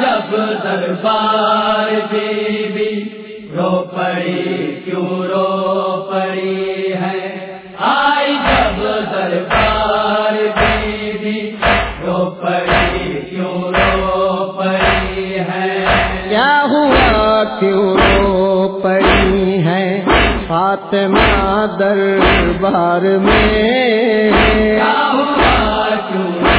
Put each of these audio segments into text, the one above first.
جب دربار be be row پڑی کیوں رو پڑی ہے؟ آئی جب دربار بی بی رو پڑی کیوں رو پڑی ہے؟ کیا ہوا کیوں رو پڑی ہے؟ فاطمہ دربار میں۔ کیا ہوا کیوں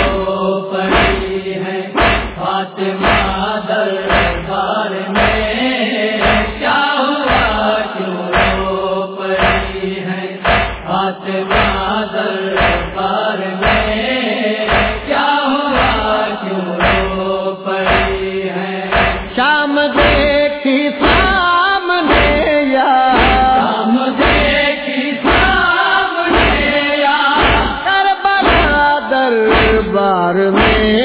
شام دیکھی سامنے یا ہم دیکھی سامنے یا کربلا دربار میں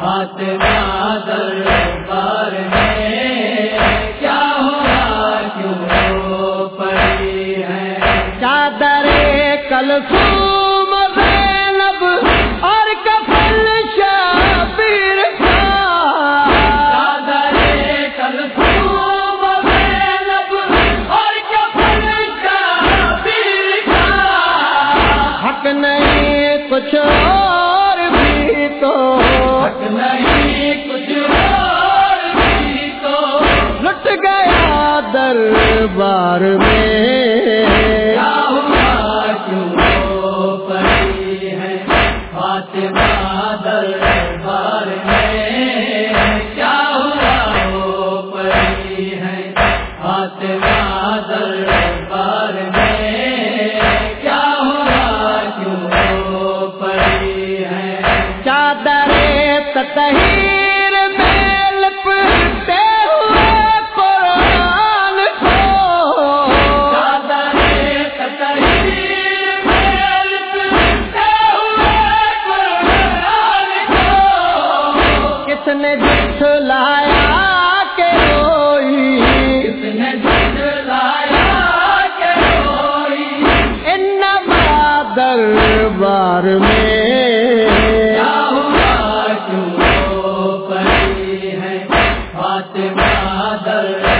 فاطمہ کل سوم زینب اور کفل شبیر چادر کلثوم زینب اور کفن شبیر کا حق نہیں کچھ اور بھی تو۔ حق نہیں کچھ اور بھی تو۔ لٹ گیا دربار میں۔ تطہیر میں لپٹے ہوئے قرآن کو چادر تطہیر میں لپٹے ہوئے قرآن کو کس نے جھٹلایا کہ روئی کس نے جھٹلایا کہ روئی انما دربار میں فاطمہ دربار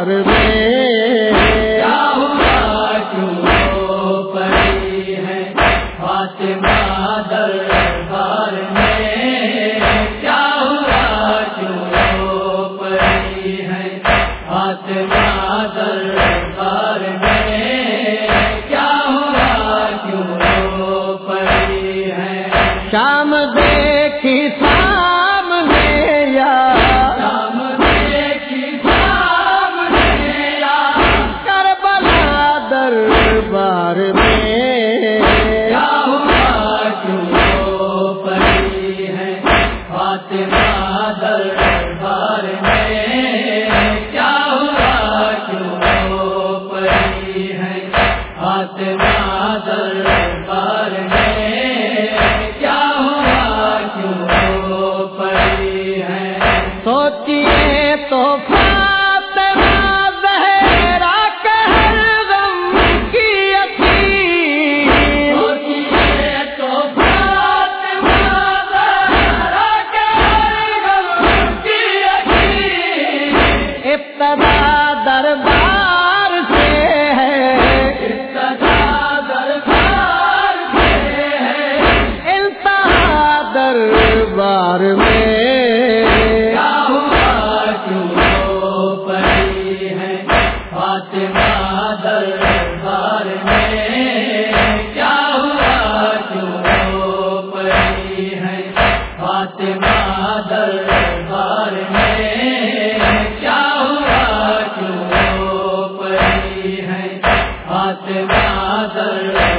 بار میں پڑی ہے۔ فاطمہ دربار میں۔ کیا ہوا پڑی ہے۔ فاطمہ دربار میں۔ کیا ہوا پڑی ہے۔ شام دیکھی سامنے دربار میں۔ کیا ہوا کیوں پڑی ہے۔ فاطمہ دربار میں۔ کیا ہوا کیوں پڑی ہے۔ فاطمہ دربار میں۔ کیا ہوا کیوں پڑی ہے۔ فاطمہ دربار